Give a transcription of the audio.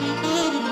Mm-hmm.